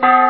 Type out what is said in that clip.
Thank you.